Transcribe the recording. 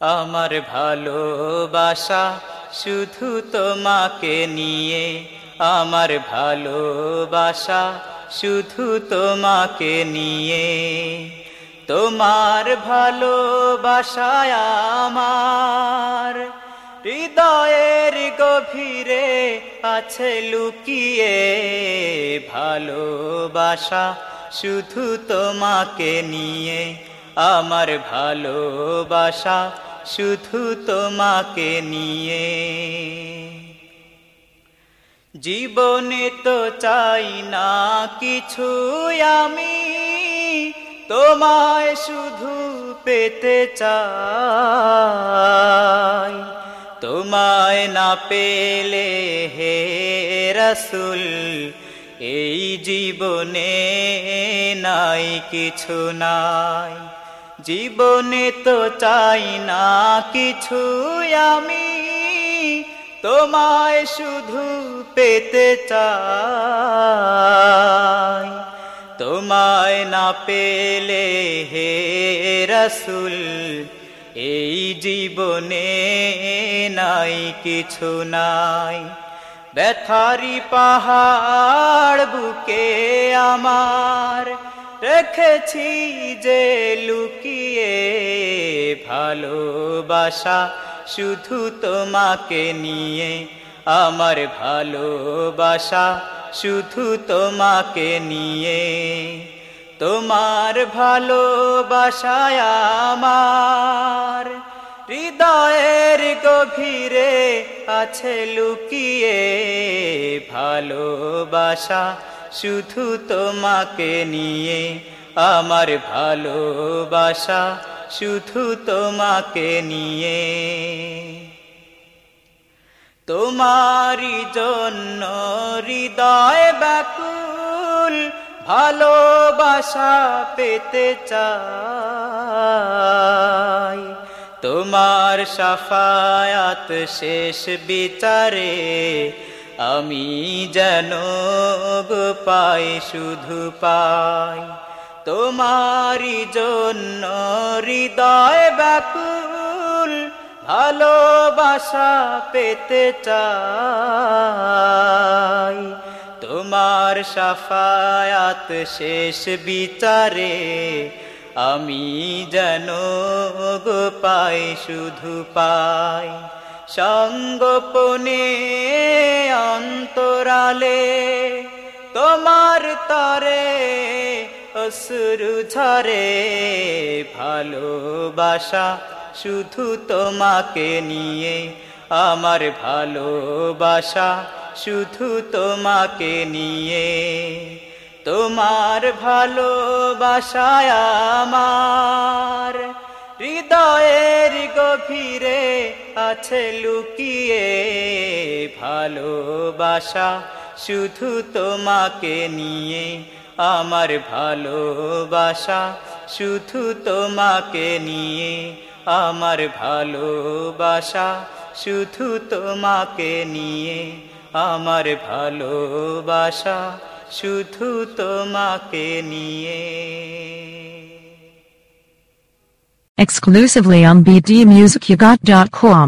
আমার ভালোবাসা শুধু তোমাকে নিয়ে। আমার ভালোবাসা শুধু তোমাকে নিয়ে। তোমার ভালোবাসায় আমার হৃদয়ের গভীরে আছে লুকিয়ে। ভালোবাসা শুধু তোমাকে নিয়ে। আমার ভালোবাসা শুধু তোমাকে নিয়ে। জীবনে তো চাই না কিছু আমি, তোমায় শুধু পেতে চাই। তোমায় না পেলে হে রসুল, এই জীবনে নাই কিছু নাই। জীবনে তো চাই না কিছু আমি, তোমায় শুধু পেতে চাই। তোমায় না পেলে হে রসুল, এই জীবনে নাই কিছু নাই। ব্যথারি পাহাড় বুকে আমার রেখেছি যে লুকিয়ে ভালোবাসা শুধু তোমাকে নিয়ে, আমার ভালোবাসা শুধু তোমাকে নিয়ে। তোমার ভালোবাসায় আমার হৃদয়ের গভীরে আছে লুকিয়ে ভালোবাসা। শুধু তোমাকে নিয়ে আমার ভালোবাসা, শুধু তোমাকে নিয়ে। তোমারি জন্য হৃদয় ব্যাকুল, ভালোবাসা পেতে চাই। তোমার সাফায়াত শেষ বিচারে আমি যেন পাই, শুধু পাই। তোমারি জন্য হৃদয় ব্যাকুল, ভালোবাসা পেতে চাই। তোমার সাফায়াত শেষ বিচারে, আমি যেন পাই, শুধু পাই। সঙ্গোপনে অন্তরালে তোমার তরে অসুরু ঝরে ভালোবাসা শুধু তোমাকে নিয়ে আমার ভালোবাসা শুধু তোমাকে নিয়ে তোমার ভালোবাসায় আমার হৃদয়ের গভীরে আছে লুকিয়ে ভালোবাসা শুধু তোমাকে নিয়ে আমার ভালোবাসা, শুধু তোমাকে নিয়ে আমার ভালোবাসা, শুধু তোমাকে নিয়ে আমার ভালোবাসা, শুধু তোমাকে নিয়ে। Exclusively on bdmusicyougot.com